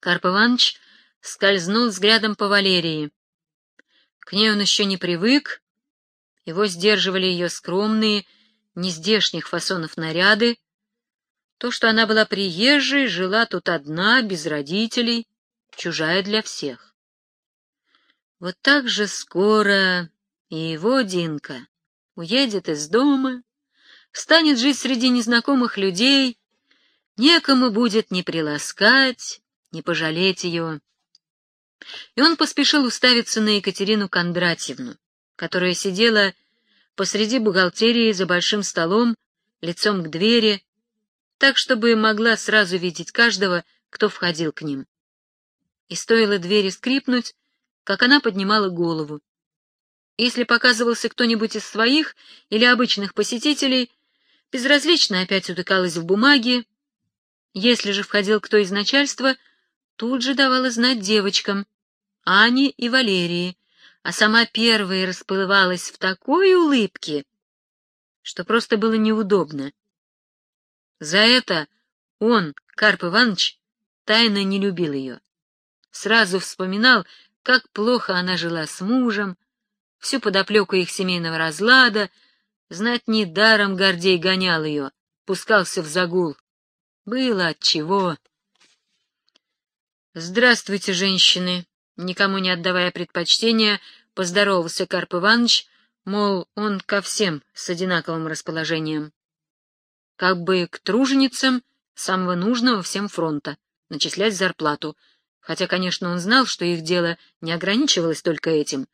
Карп Иванович скользнул взглядом по Валерии. К ней он еще не привык, его сдерживали ее скромные, нездешних фасонов наряды, то, что она была приезжей, жила тут одна, без родителей, чужая для всех. Вот так же скоро и его Динка уедет из дома, станет жить среди незнакомых людей, некому будет ни приласкать, ни пожалеть ее. И он поспешил уставиться на Екатерину Кондратьевну, которая сидела посреди бухгалтерии за большим столом, лицом к двери, так, чтобы могла сразу видеть каждого, кто входил к ним. И стоило двери скрипнуть, как она поднимала голову. Если показывался кто-нибудь из своих или обычных посетителей, безразлично опять утыкалась в бумаге. Если же входил кто из начальства, тут же давала знать девочкам, Ане и Валерии, а сама первая расплывалась в такой улыбке, что просто было неудобно. За это он, Карп Иванович, тайно не любил ее. Сразу вспоминал, как плохо она жила с мужем, всю подоплеку их семейного разлада, знать недаром Гордей гонял ее, пускался в загул. Было отчего. «Здравствуйте, женщины!» Никому не отдавая предпочтения, поздоровался Карп Иванович, мол, он ко всем с одинаковым расположением как бы к труженицам самого нужного всем фронта, начислять зарплату, хотя, конечно, он знал, что их дело не ограничивалось только этим,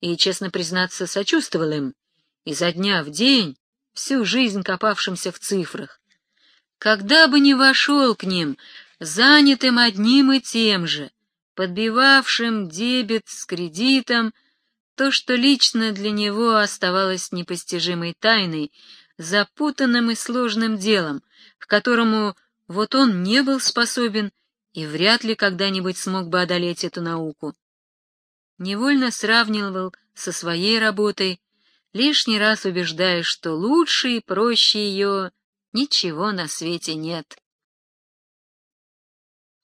и, честно признаться, сочувствовал им, изо дня в день, всю жизнь копавшимся в цифрах. Когда бы ни вошел к ним, занятым одним и тем же, подбивавшим дебет с кредитом, то, что лично для него оставалось непостижимой тайной, запутанным и сложным делом, к которому вот он не был способен и вряд ли когда-нибудь смог бы одолеть эту науку. Невольно сравнивал со своей работой, лишний раз убеждаясь, что лучше и проще ее ничего на свете нет.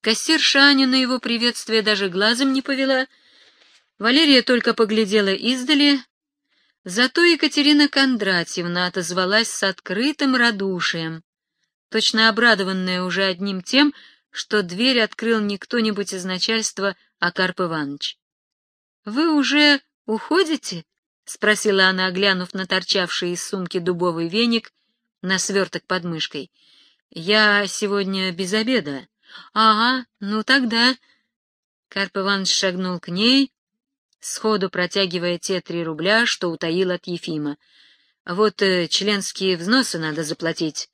Кассир Шаня на его приветствие даже глазом не повела. Валерия только поглядела издали, Зато Екатерина Кондратьевна отозвалась с открытым радушием, точно обрадованная уже одним тем, что дверь открыл не кто-нибудь из начальства, а Карп Иванович. — Вы уже уходите? — спросила она, глянув на торчавший из сумки дубовый веник на сверток под мышкой. — Я сегодня без обеда. — Ага, ну тогда... Карп Иванович шагнул к ней, сходу протягивая те три рубля, что утаил от Ефима. Вот э, членские взносы надо заплатить.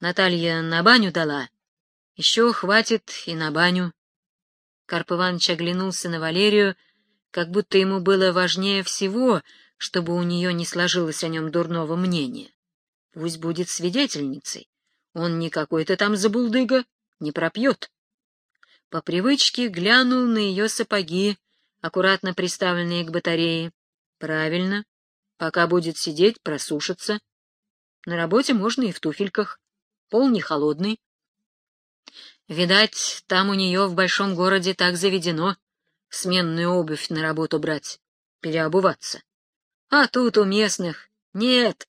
Наталья на баню дала. Еще хватит и на баню. Карп Иванович оглянулся на Валерию, как будто ему было важнее всего, чтобы у нее не сложилось о нем дурного мнения. Пусть будет свидетельницей. Он не какой-то там забулдыга, не пропьет. По привычке глянул на ее сапоги, аккуратно приставленные к батарее. Правильно. Пока будет сидеть, просушится. На работе можно и в туфельках. Пол не холодный. Видать, там у нее в большом городе так заведено сменную обувь на работу брать, переобуваться. А тут у местных нет.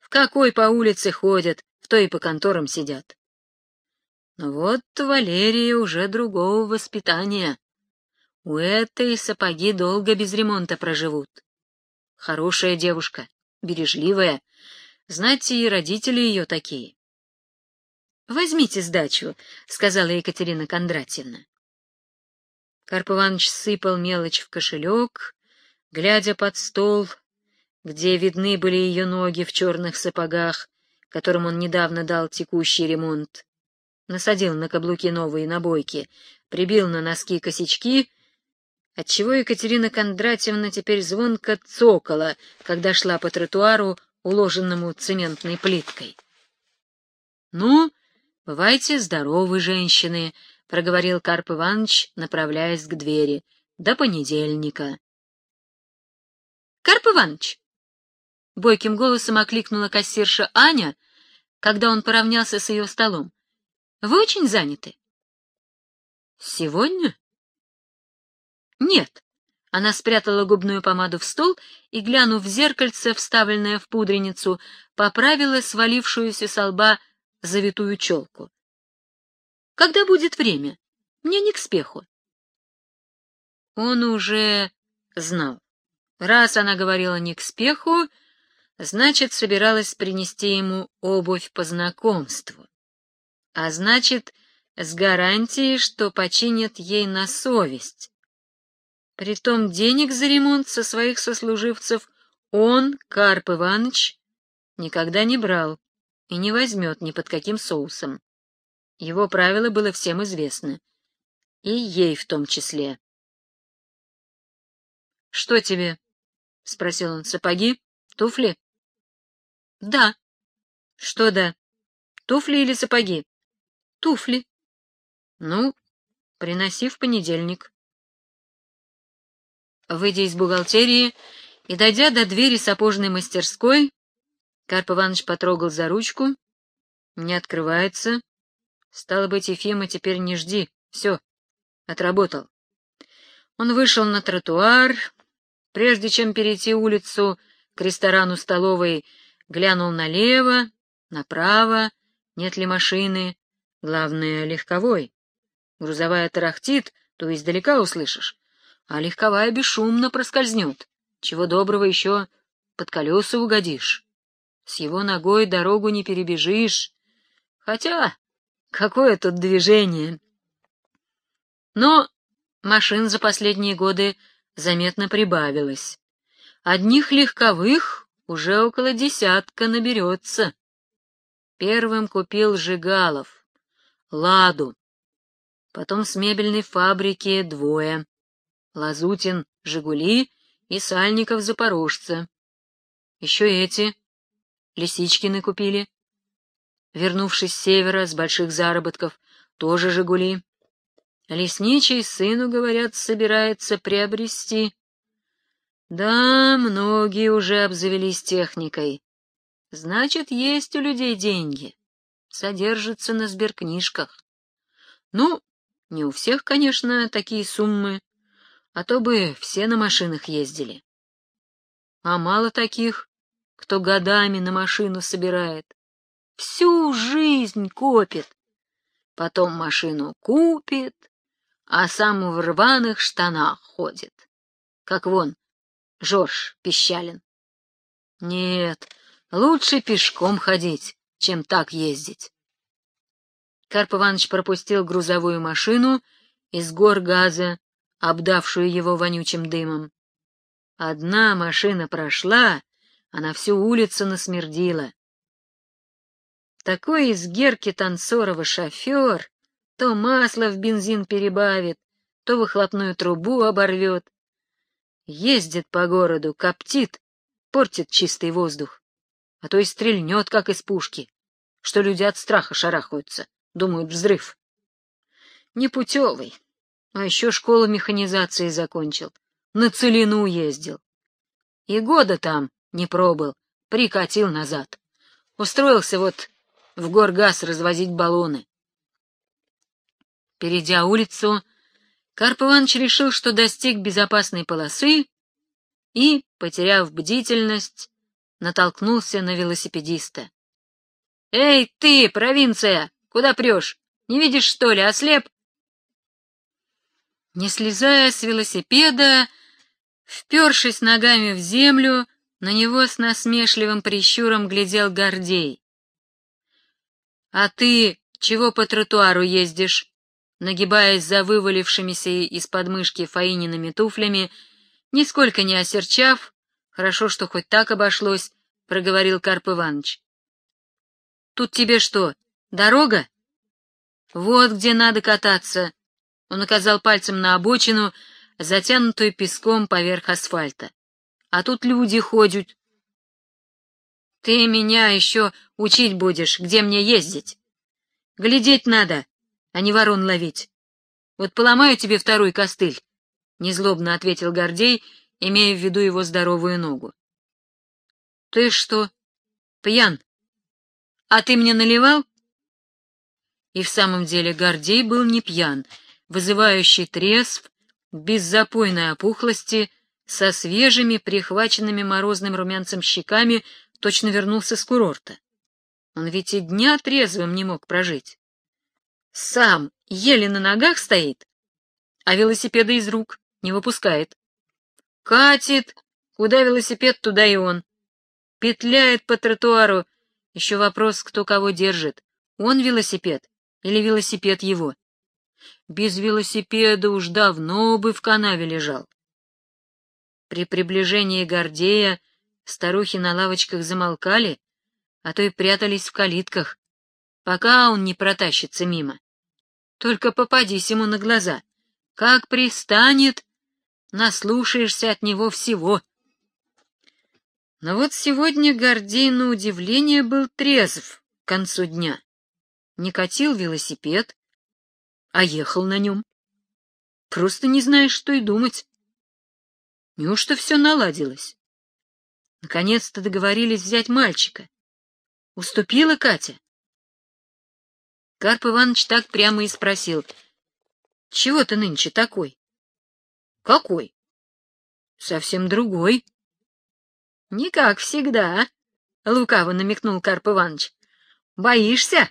В какой по улице ходят, в той и по конторам сидят. Вот Валерия уже другого воспитания. У этой сапоги долго без ремонта проживут. Хорошая девушка, бережливая. Знаете, и родители ее такие. — Возьмите сдачу, — сказала Екатерина Кондратьевна. Карп Иванович сыпал мелочь в кошелек, глядя под стол, где видны были ее ноги в черных сапогах, которым он недавно дал текущий ремонт. Насадил на каблуки новые набойки, прибил на носки косячки отчего Екатерина Кондратьевна теперь звонко цокала, когда шла по тротуару, уложенному цементной плиткой. — Ну, бывайте здоровы, женщины, — проговорил Карп Иванович, направляясь к двери. — До понедельника. — Карп Иванович! — бойким голосом окликнула кассирша Аня, когда он поравнялся с ее столом. — Вы очень заняты? — Сегодня? Нет. Она спрятала губную помаду в стол и, глянув в зеркальце, вставленное в пудреницу, поправила свалившуюся со лба завитую челку. Когда будет время? Мне не к спеху. Он уже знал. Раз она говорила не к спеху, значит, собиралась принести ему обувь по знакомству. А значит, с гарантией, что починят ей на совесть. Притом денег за ремонт со своих сослуживцев он, Карп Иванович, никогда не брал и не возьмет ни под каким соусом. Его правило было всем известно. И ей в том числе. — Что тебе? — спросил он. — Сапоги? Туфли? — Да. — Что да? Туфли или сапоги? — Туфли. — Ну, приноси в понедельник. Выйдя из бухгалтерии и дойдя до двери сапожной мастерской, Карп Иванович потрогал за ручку. Не открывается. Стало быть, Ефима, теперь не жди. Все, отработал. Он вышел на тротуар, прежде чем перейти улицу к ресторану-столовой, глянул налево, направо, нет ли машины, главное, легковой. Грузовая тарахтит, то издалека услышишь, а легковая бесшумно проскользнет. Чего доброго еще под колеса угодишь. С его ногой дорогу не перебежишь. Хотя, какое тут движение? Но машин за последние годы заметно прибавилось. Одних легковых уже около десятка наберется. Первым купил Жигалов, Ладу. Потом с мебельной фабрики двое. Лазутин — Жигули и Сальников — Запорожца. Еще эти, Лисичкины купили. Вернувшись с севера, с больших заработков, тоже Жигули. Лесничий сыну, говорят, собирается приобрести. Да, многие уже обзавелись техникой. Значит, есть у людей деньги. Содержатся на сберкнижках. Ну, не у всех, конечно, такие суммы а то бы все на машинах ездили. А мало таких, кто годами на машину собирает. Всю жизнь копит. Потом машину купит, а сам в рваных штанах ходит. Как вон, Жорж Пищалин. Нет, лучше пешком ходить, чем так ездить. Карп Иванович пропустил грузовую машину из гор газа обдавшую его вонючим дымом. Одна машина прошла, а на всю улицу насмердила. Такой из Герки Танцорова шофер то масло в бензин перебавит, то выхлопную трубу оборвет. Ездит по городу, коптит, портит чистый воздух, а то и стрельнет, как из пушки, что люди от страха шарахаются, думают взрыв. Непутевый, а еще школу механизации закончил. На целину ездил. И года там не пробыл, прикатил назад. Устроился вот в горгаз развозить баллоны. Перейдя улицу, Карп Иванович решил, что достиг безопасной полосы и, потеряв бдительность, натолкнулся на велосипедиста. — Эй, ты, провинция, куда прешь? Не видишь, что ли, ослеп? Не слезая с велосипеда, впершись ногами в землю, на него с насмешливым прищуром глядел Гордей. — А ты чего по тротуару ездишь? Нагибаясь за вывалившимися из подмышки Фаиниными туфлями, нисколько не осерчав, хорошо, что хоть так обошлось, — проговорил Карп Иванович. — Тут тебе что, дорога? Вот где надо кататься, он указал пальцем на обочину, затянутую песком поверх асфальта. А тут люди ходят. Ты меня еще учить будешь, где мне ездить. Глядеть надо, а не ворон ловить. Вот поломаю тебе второй костыль, — незлобно ответил Гордей, имея в виду его здоровую ногу. — Ты что, пьян? А ты мне наливал? И в самом деле Гордей был не пьян, — вызывающий трезв, без запойной опухлости, со свежими, прихваченными морозным румянцем щеками, точно вернулся с курорта. Он ведь и дня трезвым не мог прожить. Сам еле на ногах стоит, а велосипеда из рук не выпускает. Катит, куда велосипед, туда и он. Петляет по тротуару. Еще вопрос, кто кого держит. Он велосипед или велосипед его? Без велосипеда уж давно бы в канаве лежал. При приближении Гордея старухи на лавочках замолкали, а то и прятались в калитках, пока он не протащится мимо. Только попадись ему на глаза. Как пристанет, наслушаешься от него всего. Но вот сегодня Гордей на удивление был трезв к концу дня. Не катил велосипед, а ехал на нем. Просто не знаешь, что и думать. Неужто все наладилось? Наконец-то договорились взять мальчика. Уступила Катя? Карп Иванович так прямо и спросил. — Чего ты нынче такой? — Какой? — Совсем другой. — Не как всегда, — лукаво намекнул Карп Иванович. — Боишься,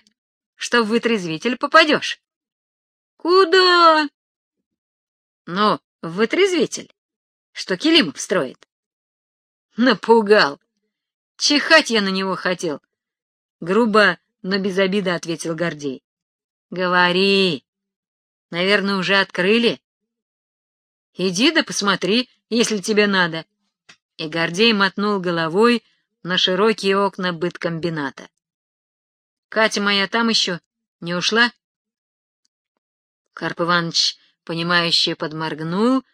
что в вытрезвитель попадешь? — Куда? — Ну, в вытрезвитель что Килимов строит. Напугал. Чихать я на него хотел. Грубо, но без обиды ответил Гордей. Говори. Наверное, уже открыли. Иди да посмотри, если тебе надо. И Гордей мотнул головой на широкие окна быткомбината. Катя моя там еще не ушла? Карп Иванович, понимающе подморгнул,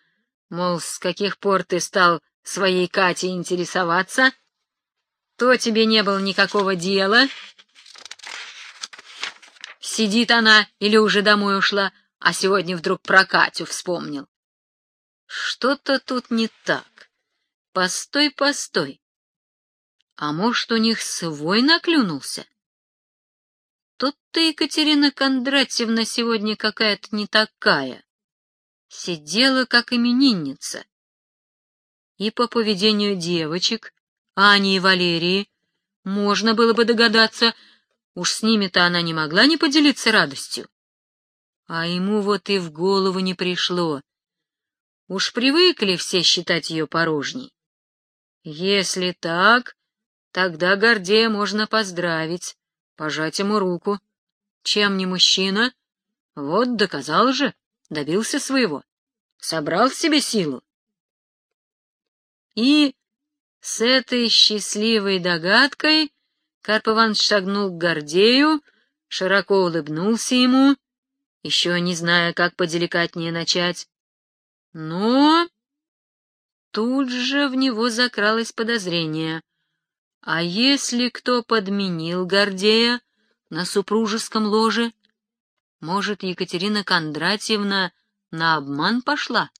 Мол, с каких пор ты стал своей Катей интересоваться? То тебе не было никакого дела. Сидит она или уже домой ушла, а сегодня вдруг про Катю вспомнил. Что-то тут не так. Постой, постой. А может, у них свой наклюнулся? Тут-то Екатерина Кондратьевна сегодня какая-то не такая сидела как именинница. И по поведению девочек, Ани и Валерии, можно было бы догадаться, уж с ними-то она не могла не поделиться радостью. А ему вот и в голову не пришло. Уж привыкли все считать ее порожней. Если так, тогда Гордея можно поздравить, пожать ему руку. Чем не мужчина? Вот доказал же добился своего, собрал в себе силу. И с этой счастливой догадкой Карп Иванович шагнул к Гордею, широко улыбнулся ему, еще не зная, как поделикатнее начать. Но тут же в него закралось подозрение. А если кто подменил Гордея на супружеском ложе? Может, Екатерина Кондратьевна на обман пошла?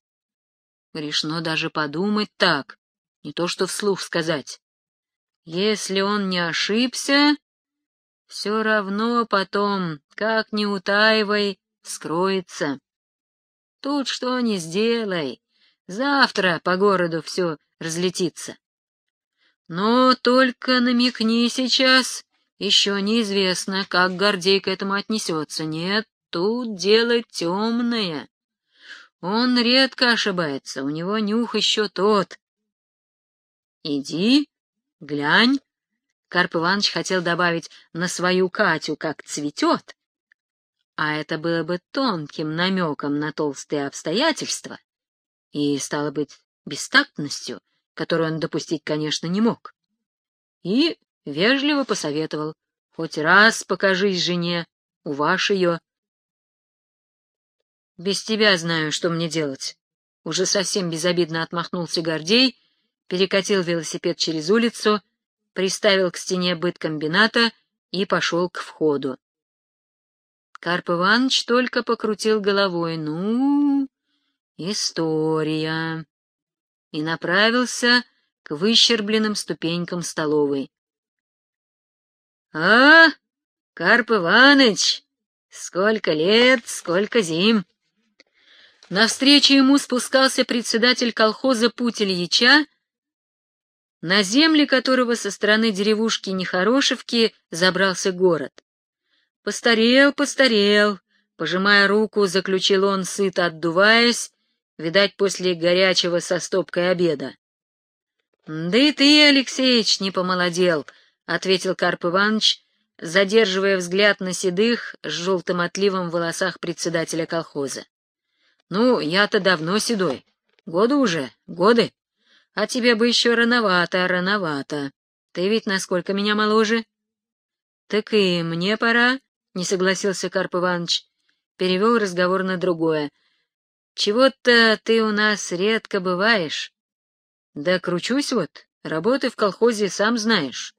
Грешно даже подумать так, не то что вслух сказать. Если он не ошибся, все равно потом, как ни утаивай, скроется. Тут что ни сделай, завтра по городу все разлетится. Но только намекни сейчас, еще неизвестно, как Гордей к этому отнесется. Нет, тут дело темное. Он редко ошибается, у него нюх еще тот. Иди, глянь. Карп Иванович хотел добавить на свою Катю, как цветет. А это было бы тонким намеком на толстые обстоятельства и, стало быть, бестактностью, которую он допустить, конечно, не мог. И вежливо посоветовал, хоть раз покажись жене, уваж ее. Без тебя знаю, что мне делать. Уже совсем безобидно отмахнулся Гордей, перекатил велосипед через улицу, приставил к стене быт комбината и пошел к входу. Карп Иванович только покрутил головой. Ну, история. И направился к выщербленным ступенькам столовой. — А, Карп Иваныч, сколько лет, сколько зим! Навстречу ему спускался председатель колхоза Путь Ильича, на земли которого со стороны деревушки Нехорошевки забрался город. Постарел, постарел, пожимая руку, заключил он, сыто отдуваясь, видать, после горячего со стопкой обеда. — Да и ты, Алексеич, не помолодел, — ответил Карп Иванович, задерживая взгляд на седых с желтым отливом в волосах председателя колхоза. — Ну, я-то давно седой. Годы уже, годы. А тебе бы еще рановато, рановато. Ты ведь насколько меня моложе? — Так и мне пора, — не согласился Карп Иванович. Перевел разговор на другое. — Чего-то ты у нас редко бываешь. — Да кручусь вот, работы в колхозе сам знаешь.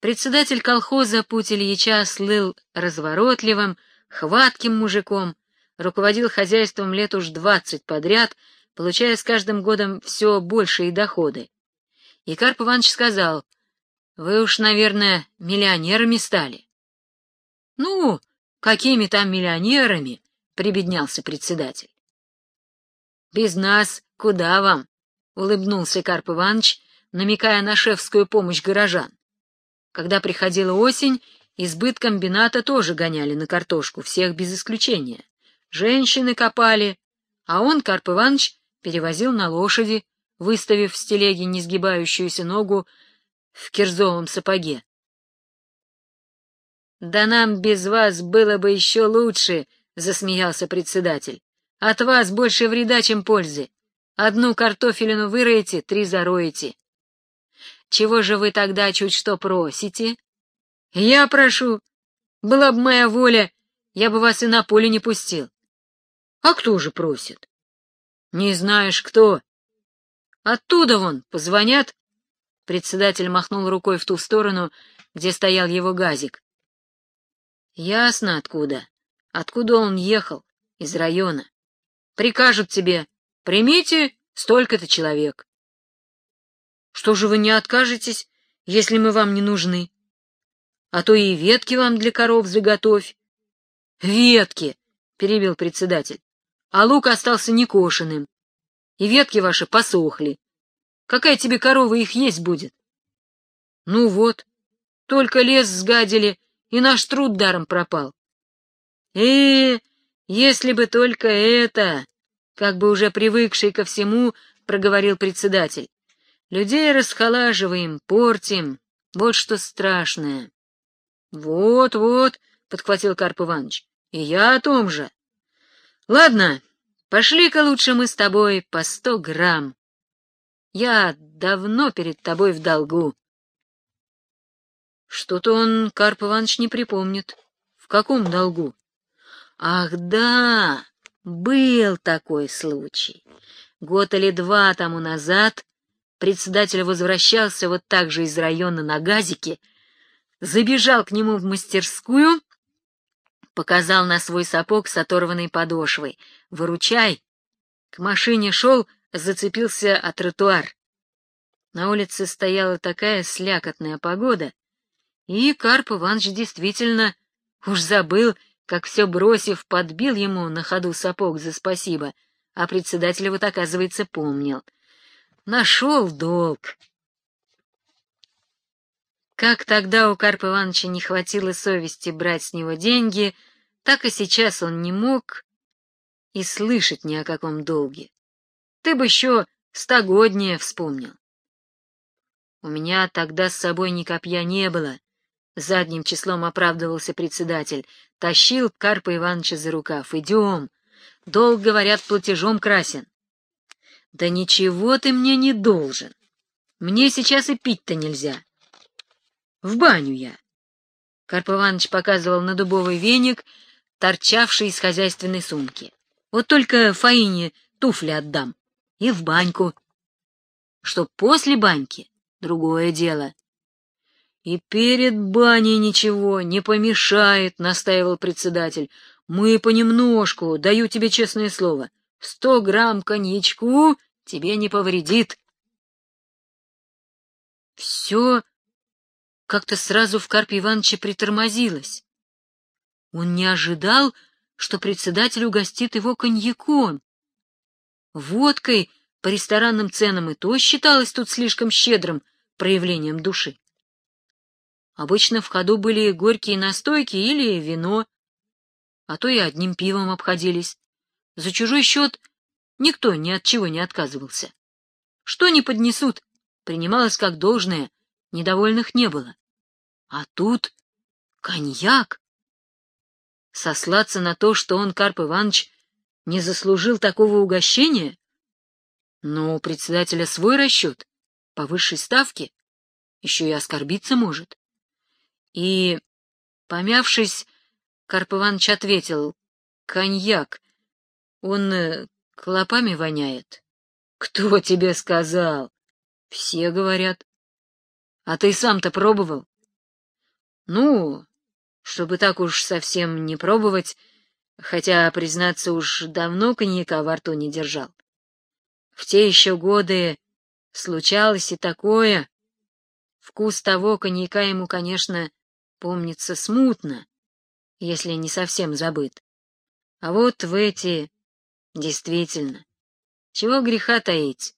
Председатель колхоза Путь Ильича слыл разворотливым, хватким мужиком, руководил хозяйством лет уж двадцать подряд, получая с каждым годом все большие доходы. И Карп Иванович сказал, «Вы уж, наверное, миллионерами стали». «Ну, какими там миллионерами?» — прибеднялся председатель. «Без нас куда вам?» — улыбнулся Карп Иванович, намекая на шефскую помощь горожан. Когда приходила осень, избыт комбината тоже гоняли на картошку, всех без исключения. Женщины копали, а он, Карп Иванович, перевозил на лошади, выставив в стелеге несгибающуюся ногу в кирзовом сапоге. «Да нам без вас было бы еще лучше», — засмеялся председатель. «От вас больше вреда, чем пользы. Одну картофелину выроете, три зароете. Чего же вы тогда чуть что просите? Я прошу. Была бы моя воля, я бы вас и на поле не пустил. А кто же просит? Не знаешь, кто. Оттуда вон, позвонят. Председатель махнул рукой в ту сторону, где стоял его газик. Ясно откуда. Откуда он ехал? Из района. Прикажут тебе, примите столько-то человек. Что же вы не откажетесь, если мы вам не нужны? А то и ветки вам для коров заготовь. Ветки, — перебил председатель, — а лук остался некошенным, и ветки ваши посохли. Какая тебе корова их есть будет? Ну вот, только лес сгадили, и наш труд даром пропал. Э, если бы только это, как бы уже привыкший ко всему, проговорил председатель. Людей расхолаживаем, портим. Вот что страшное. Вот, вот, подхватил Карп Иванович. И я о том же. Ладно, пошли-ка лучше мы с тобой по сто грамм. Я давно перед тобой в долгу. Что-то он, Карп Иванович, не припомнит. В каком долгу? Ах, да, был такой случай. Год или два тому назад Председатель возвращался вот так же из района на газике, забежал к нему в мастерскую, показал на свой сапог с оторванной подошвой. «Выручай!» К машине шел, зацепился о тротуар. На улице стояла такая слякотная погода, и Карп Иванович действительно уж забыл, как все бросив, подбил ему на ходу сапог за спасибо, а председатель вот, оказывается, помнил — Нашел долг. Как тогда у Карпа Ивановича не хватило совести брать с него деньги, так и сейчас он не мог и слышать ни о каком долге. Ты бы еще стогоднее вспомнил. У меня тогда с собой ни копья не было. Задним числом оправдывался председатель. Тащил Карпа Ивановича за рукав. Идем. Долг, говорят, платежом красен. Да ничего ты мне не должен. Мне сейчас и пить-то нельзя. В баню я. Карп Иванович показывал на дубовый веник, торчавший из хозяйственной сумки. Вот только Фаине туфли отдам. И в баньку. Что после баньки — другое дело. И перед баней ничего не помешает, — настаивал председатель. Мы понемножку, даю тебе честное слово. Сто грамм коньячку тебе не повредит. Все как-то сразу в Карпе Ивановиче притормозилось. Он не ожидал, что председатель угостит его коньяком. Водкой по ресторанным ценам и то считалось тут слишком щедрым проявлением души. Обычно в ходу были горькие настойки или вино, а то и одним пивом обходились. За чужой счет никто ни от чего не отказывался. Что не поднесут, принималось как должное, недовольных не было. А тут коньяк. Сослаться на то, что он, Карп Иванович, не заслужил такого угощения? Но у председателя свой расчет, по высшей ставке, еще и оскорбиться может. И, помявшись, Карп Иванович ответил, «Коньяк, он э, клопами воняет». «Кто тебе сказал?» «Все говорят». «А ты сам-то пробовал?» «Ну, чтобы так уж совсем не пробовать, хотя, признаться, уж давно коньяка во рту не держал. В те еще годы случалось и такое. Вкус того коньяка ему, конечно, помнится смутно, если не совсем забыт. А вот в эти... Действительно, чего греха таить.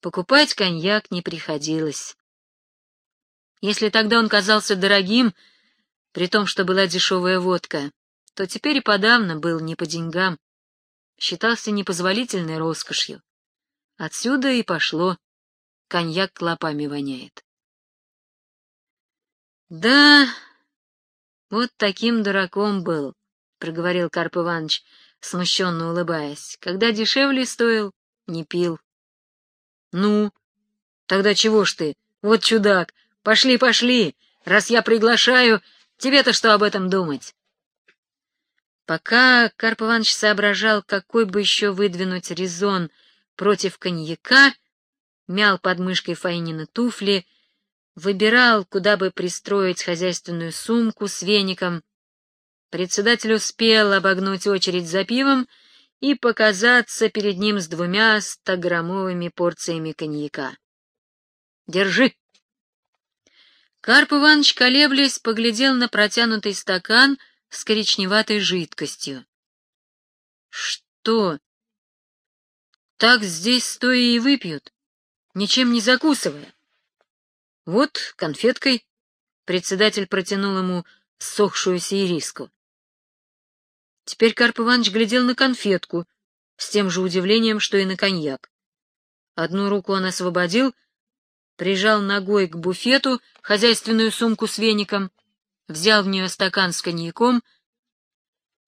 Покупать коньяк не приходилось. Если тогда он казался дорогим, при том, что была дешевая водка, то теперь и подавно был не по деньгам, считался непозволительной роскошью. Отсюда и пошло. Коньяк клопами воняет. Да, вот таким дураком был, — проговорил Карп Иванович, смущенно улыбаясь. Когда дешевле стоил, не пил. Ну, тогда чего ж ты? Вот чудак. Пошли, пошли. Раз я приглашаю, тебе-то что об этом думать? Пока Карп Иванович соображал, какой бы еще выдвинуть резон против коньяка, мял под мышкой Фаинина туфли, выбирал, куда бы пристроить хозяйственную сумку с веником. Председатель успел обогнуть очередь за пивом и показаться перед ним с двумя стограммовыми порциями коньяка. «Держи!» Карп Иванович, колеблясь, поглядел на протянутый стакан с коричневатой жидкостью. «Что?» Так здесь стоя и выпьют, ничем не закусывая. Вот конфеткой председатель протянул ему сохшуюся ириску. Теперь Карп Иванович глядел на конфетку с тем же удивлением, что и на коньяк. Одну руку он освободил, прижал ногой к буфету хозяйственную сумку с веником, взял в нее стакан с коньяком.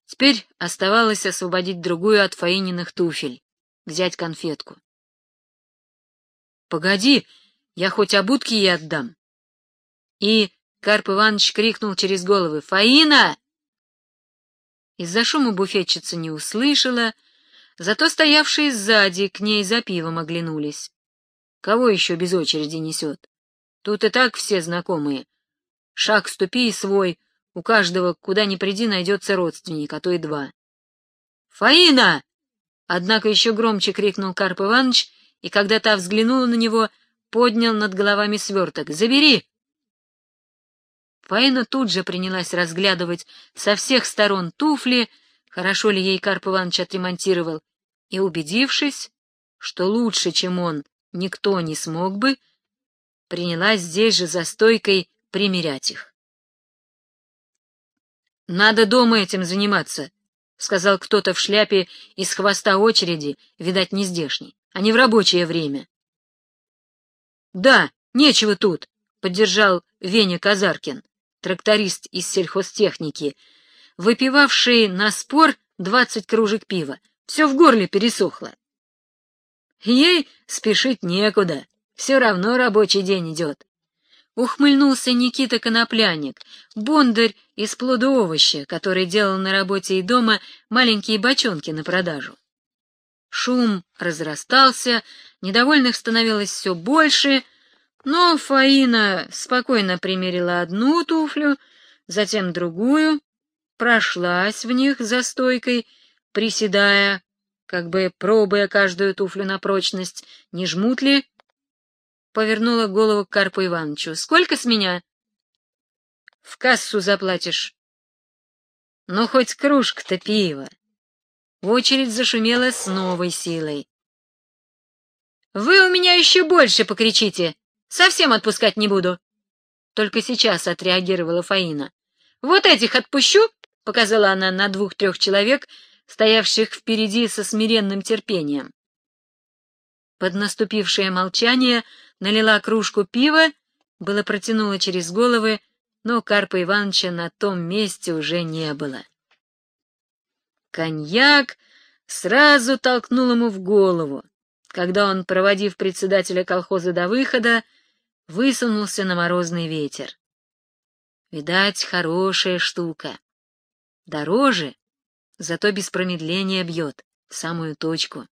Теперь оставалось освободить другую от Фаининых туфель взять конфетку. «Погоди, я хоть обутки ей отдам». И Карп Иванович крикнул через головы «Фаина!». Из-за шума буфетчица не услышала, зато стоявшие сзади к ней за пивом оглянулись. Кого еще без очереди несет? Тут и так все знакомые. Шаг ступи и свой, у каждого, куда ни приди, найдется родственник, а то и два. «Фаина!» Однако еще громче крикнул Карп Иванович, и когда та взглянула на него, поднял над головами сверток. «Забери!» Фаина тут же принялась разглядывать со всех сторон туфли, хорошо ли ей Карп Иванович отремонтировал, и, убедившись, что лучше, чем он, никто не смог бы, принялась здесь же за стойкой примерять их. «Надо дома этим заниматься», — сказал кто-то в шляпе из хвоста очереди, видать, не здешний, а не в рабочее время. — Да, нечего тут, — поддержал Веня Казаркин, тракторист из сельхозтехники, выпивавший на спор двадцать кружек пива. Все в горле пересохло. Ей спешить некуда, все равно рабочий день идет. Ухмыльнулся Никита Конопляник, бондарь из плода овоща, который делал на работе и дома маленькие бочонки на продажу. Шум разрастался, недовольных становилось все больше, но Фаина спокойно примерила одну туфлю, затем другую, прошлась в них за стойкой, приседая, как бы пробуя каждую туфлю на прочность, не жмут ли, повернула голову к Карпу Ивановичу. — Сколько с меня? — В кассу заплатишь. Ну, хоть кружка-то пива. Очередь зашумела с новой силой. «Вы у меня еще больше покричите! Совсем отпускать не буду!» Только сейчас отреагировала Фаина. «Вот этих отпущу!» — показала она на двух-трех человек, стоявших впереди со смиренным терпением. Под наступившее молчание налила кружку пива, было протянула через головы, но Карпа Ивановича на том месте уже не было. Коньяк сразу толкнул ему в голову когда он, проводив председателя колхоза до выхода, высунулся на морозный ветер. Видать, хорошая штука. Дороже, зато без промедления бьет, в самую точку.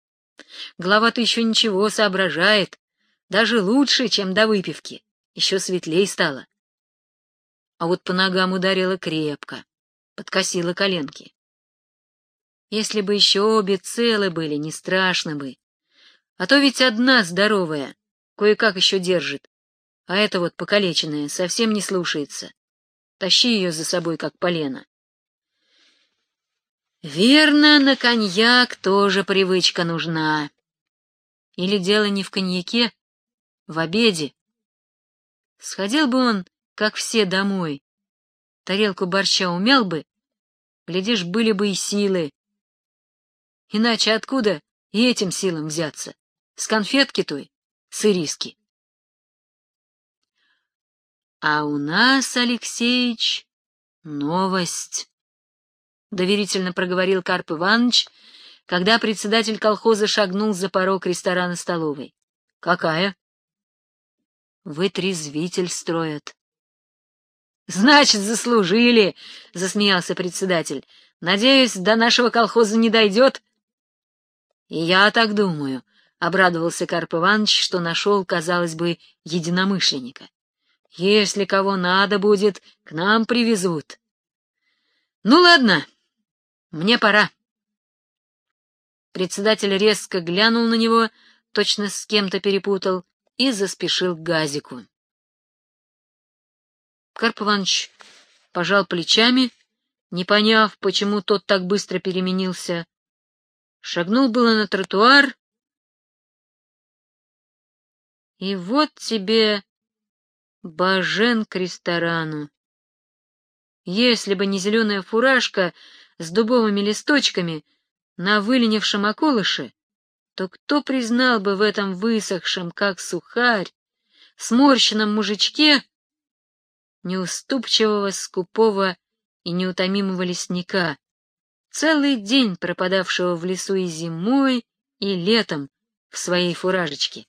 Голова-то еще ничего соображает, даже лучше, чем до выпивки, еще светлей стало. А вот по ногам ударила крепко, подкосила коленки. Если бы еще обе целы были, не страшно бы. А то ведь одна здоровая, кое-как еще держит, а эта вот покалеченная совсем не слушается. Тащи ее за собой, как полено. Верно, на коньяк тоже привычка нужна. Или дело не в коньяке, в обеде. Сходил бы он, как все, домой, тарелку борща умял бы, глядишь, были бы и силы. Иначе откуда и этим силам взяться? С конфетки той, с ириски. А у нас, Алексеич, новость, — доверительно проговорил Карп Иванович, когда председатель колхоза шагнул за порог ресторана-столовой. — Какая? — Вытрезвитель строят. — Значит, заслужили, — засмеялся председатель. — Надеюсь, до нашего колхоза не дойдет? — я так думаю, — обрадовался Карп Иванович, что нашел, казалось бы, единомышленника. — Если кого надо будет, к нам привезут. — Ну, ладно, мне пора. Председатель резко глянул на него, точно с кем-то перепутал, и заспешил к газику. Карп Иванович пожал плечами, не поняв, почему тот так быстро переменился. Шагнул было на тротуар, и вот тебе бажен к ресторану. Если бы не зеленая фуражка с дубовыми листочками на выленившем околыше, то кто признал бы в этом высохшем, как сухарь, сморщенном мужичке неуступчивого, скупого и неутомимого лесника, целый день пропадавшего в лесу и зимой, и летом в своей фуражечке?